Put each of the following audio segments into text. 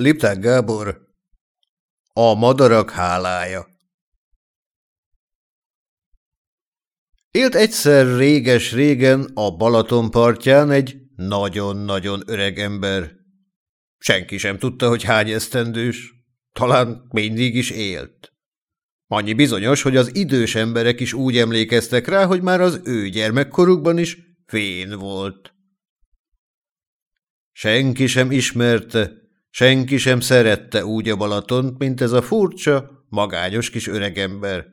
Lipták Gábor A madarak hálája Élt egyszer réges-régen a Balaton partján egy nagyon-nagyon öreg ember. Senki sem tudta, hogy hány esztendős. Talán mindig is élt. Annyi bizonyos, hogy az idős emberek is úgy emlékeztek rá, hogy már az ő gyermekkorukban is fén volt. Senki sem ismerte, senki sem szerette úgy a Balatont, mint ez a furcsa, magányos kis öregember.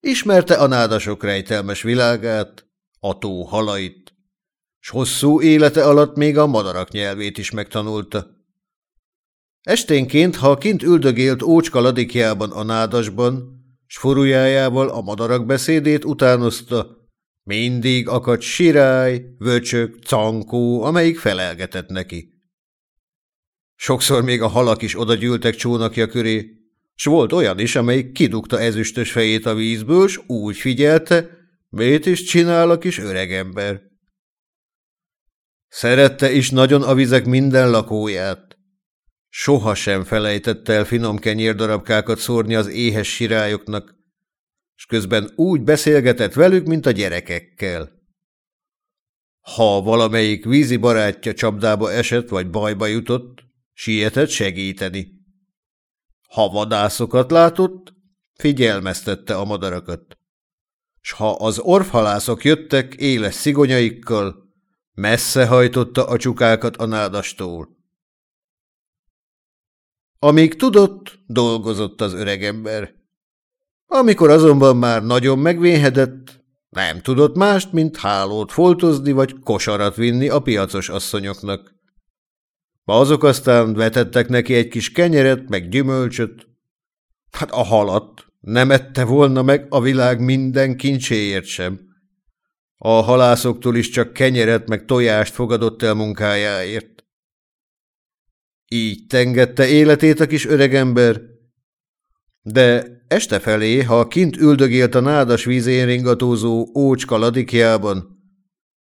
Ismerte a nádasok rejtelmes világát, a tó halait, s hosszú élete alatt még a madarak nyelvét is megtanulta. Esténként, ha kint üldögélt ócska ladikjában a nádasban, s furujájával a madarak beszédét utánozta, mindig akadt sirály, vöcsök, cankó, amelyik felelgetett neki. Sokszor még a halak is odagyűltek csónakja köré, s volt olyan is, amelyik kidugta ezüstös fejét a vízből, s úgy figyelte, mit is csinál a kis öregember. Szerette is nagyon a vizek minden lakóját. Soha sem felejtette el finom kenyérdarabkákat szórni az éhes sirályoknak, és közben úgy beszélgetett velük, mint a gyerekekkel. Ha valamelyik vízi barátja csapdába esett vagy bajba jutott, sietett segíteni. Ha vadászokat látott, figyelmeztette a madarakat. S ha az orfhalászok jöttek éles szigonyaikkal, messze hajtotta a csukákat a nádastól. Amíg tudott, dolgozott az öregember. Amikor azonban már nagyon megvéhedett, nem tudott mást, mint hálót foltozni vagy kosarat vinni a piacos asszonyoknak. Azok aztán vetettek neki egy kis kenyeret, meg gyümölcsöt. Hát a halat nem ette volna meg a világ minden kincséért sem. A halászoktól is csak kenyeret meg tojást fogadott el munkájáért. Így tengette életét a kis öregember, de este felé, ha kint üldögélt a nádas vízén ringatózó ócska ladikjában,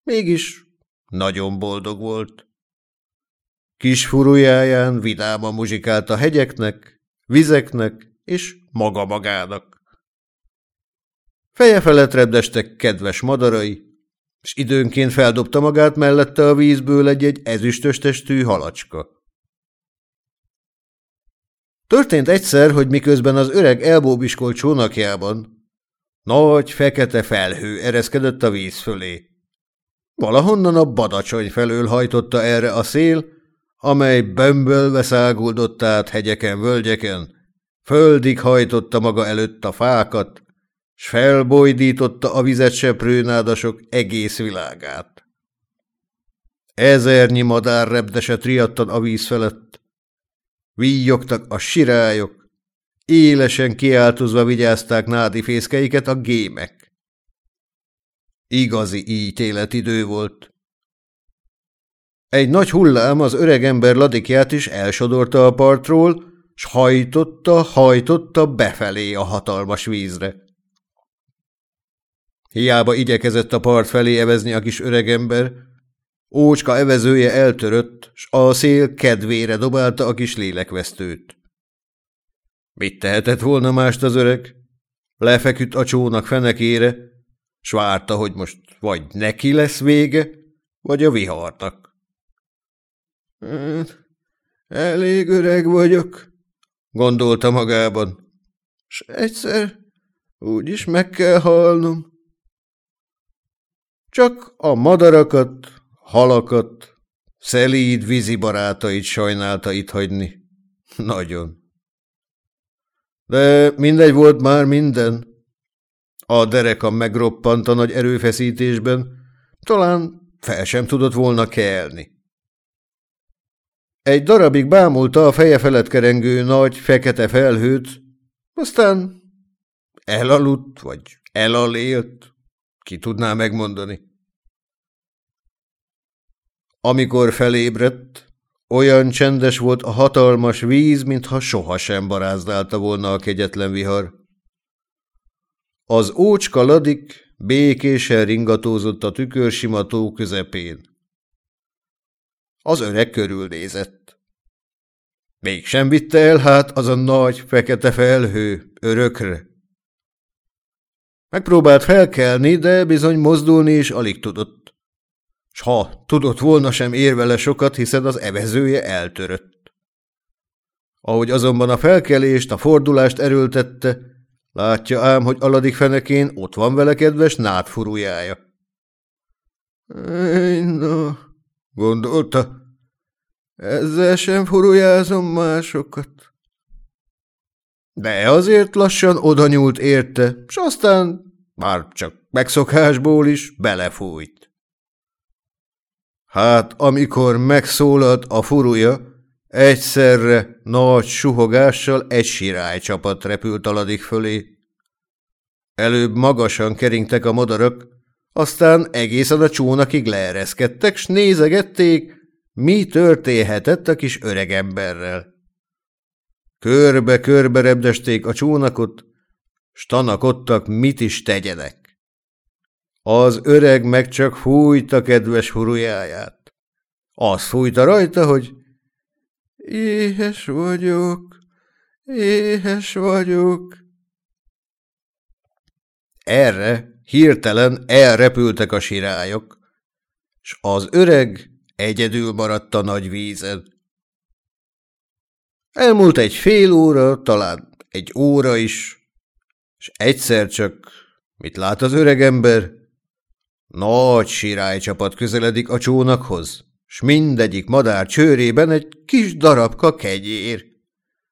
mégis nagyon boldog volt. Kis furujáján vidáman muzsikált a hegyeknek, vizeknek és maga magának. Feje felett repdestek kedves madarai, és időnként feldobta magát mellette a vízből egy-egy ezüstös testű halacska. Történt egyszer, hogy miközben az öreg elbóbiskolt csónakjában nagy fekete felhő ereszkedett a víz fölé. Valahonnan a badacsony felől hajtotta erre a szél, amely bömbölve száguldott át hegyeken, völgyeken, földig hajtotta maga előtt a fákat, s felbojdította a vizet seprőnádasok egész világát. Ezernyi madár repdesett riadtan a víz felett, Víjogtak a sirályok, élesen kiáltozva vigyázták nádi fészkeiket a gémek. Igazi ítéletidő volt. Egy nagy hullám az öreg ember ladikját is elsodorta a partról, s hajtotta, hajtotta befelé a hatalmas vízre. Hiába igyekezett a part felé evezni a kis öregember, Ócska evezője eltörött, s a szél kedvére dobálta a kis lélekvesztőt. Mit tehetett volna mást az öreg? Lefeküdt a csónak fenekére, s várta, hogy most vagy neki lesz vége, vagy a viharnak. Hát, elég öreg vagyok, gondolta magában, s egyszer úgyis meg kell halnom. Csak a madarakat, halakat, szelíd vízi barátait sajnálta itt hagyni. Nagyon. De mindegy volt már minden. A dereka megroppant a nagy erőfeszítésben, talán fel sem tudott volna kelni. Egy darabig bámulta a feje felett kerengő nagy, fekete felhőt, aztán elaludt, vagy elalélt, ki tudná megmondani. Amikor felébredt, olyan csendes volt a hatalmas víz, mintha sohasem barázdálta volna a kegyetlen vihar. Az ócska ladik békésen ringatózott a tükörsima tó közepén. Az öreg körülnézett. Mégsem vitte el hát az a nagy, fekete felhő örökre. Megpróbált felkelni, de bizony mozdulni is alig tudott. S ha tudott volna, sem ér vele sokat, hiszen az evezője eltörött. Ahogy azonban a felkelést, a fordulást erőltette, látja ám, hogy aladik fenekén ott van vele kedves nádfurujája. Na, gondolta, ezzel sem furujázom másokat. De azért lassan oda nyúlt érte, s aztán, már csak megszokásból is, belefújt. Hát, amikor megszólalt a furuja, egyszerre nagy suhogással egy sirálycsapat repült aladik fölé. Előbb magasan keringtek a madarak, aztán egészen a csónakig leereszkedtek, s nézegették, mi történhetett a kis öregemberrel. Körbe-körbe repdesték a csónakot, s tanakodtak, mit is tegyenek. Az öreg meg csak fújta kedves furujáját. Az fújta rajta, hogy éhes vagyok, éhes vagyok. Erre hirtelen elrepültek a sirályok, s az öreg egyedül maradt a nagy vízen. Elmúlt egy fél óra, talán egy óra is, és egyszer csak, mit lát az öregember? Nagy sirálycsapat közeledik a csónakhoz, s mindegyik madár csőrében egy kis darabka kegyér.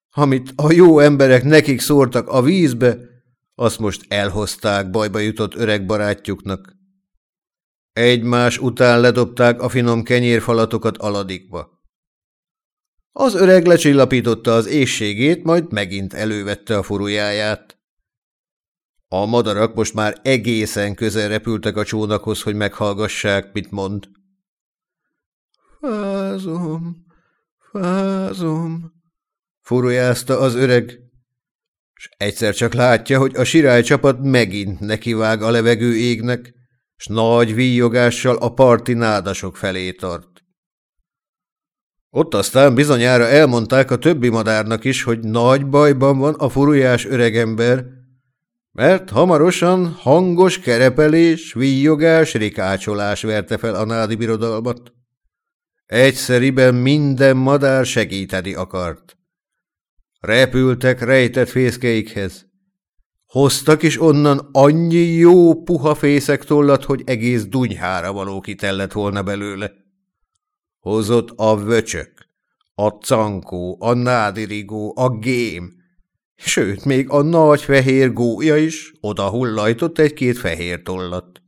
Amit a jó emberek nekik szórtak a vízbe, azt most elhozták bajba jutott öreg barátjuknak. Egymás után ledobták a finom kenyérfalatokat aladikba. Az öreg lecsillapította az éjségét, majd megint elővette a furujáját. A madarak most már egészen közel repültek a csónakhoz, hogy meghallgassák, mit mond. Fázom, fázom, furujázta az öreg, és egyszer csak látja, hogy a sirálycsapat megint nekivág a levegő égnek, s nagy víjogással a parti nádasok felé tart. Ott aztán bizonyára elmondták a többi madárnak is, hogy nagy bajban van a furujás öregember, mert hamarosan hangos kerepelés, víjogás, rikácsolás verte fel a nádi birodalmat. Egyszeriben minden madár segíteni akart. Repültek rejtett fészkeikhez. Hoztak is onnan annyi jó puha fészek tollat, hogy egész dunyhára való kitellett volna belőle. Hozott a vöcsök, a cankó, a nádirigó, a gém, sőt, még a nagy fehér gólya is oda hullajtott egy-két fehér tollat.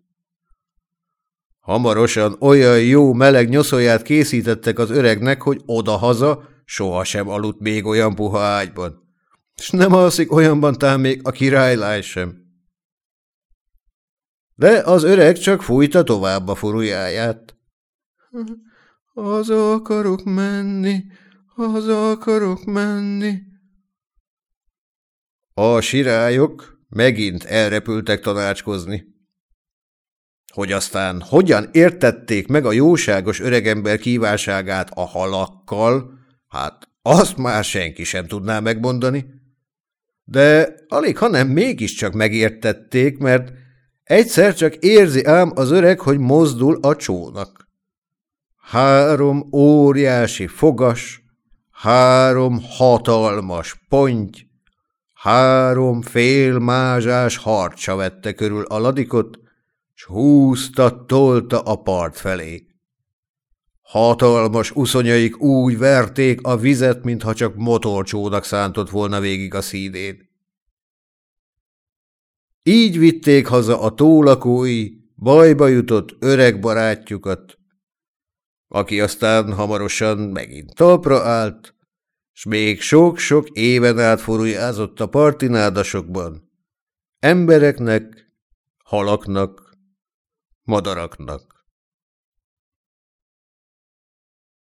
Hamarosan olyan jó meleg nyoszóját készítettek az öregnek, hogy odahaza sohasem aludt még olyan puha ágyban. S nem alszik olyanban tám még a királylány sem. De az öreg csak fújta tovább a furujáját. Haza akarok menni, haza akarok menni. A sirályok megint elrepültek tanácskozni. Hogy aztán hogyan értették meg a jóságos öregember kívánságát a halakkal, hát azt már senki sem tudná megmondani. De alig, hanem mégiscsak megértették, mert egyszer csak érzi ám az öreg, hogy mozdul a csónak. Három óriási fogas, három hatalmas ponty, három félmázsás harcsa vette körül a ladikot, s húzta, tolta a part felé. Hatalmas uszonyaik úgy verték a vizet, mintha csak motorcsónak szántott volna végig a szídén. Így vitték haza a tólakói, bajba jutott öreg barátjukat, aki aztán hamarosan megint talpra állt, s még sok-sok éven át furujázott a partinádasokban, embereknek, halaknak, madaraknak.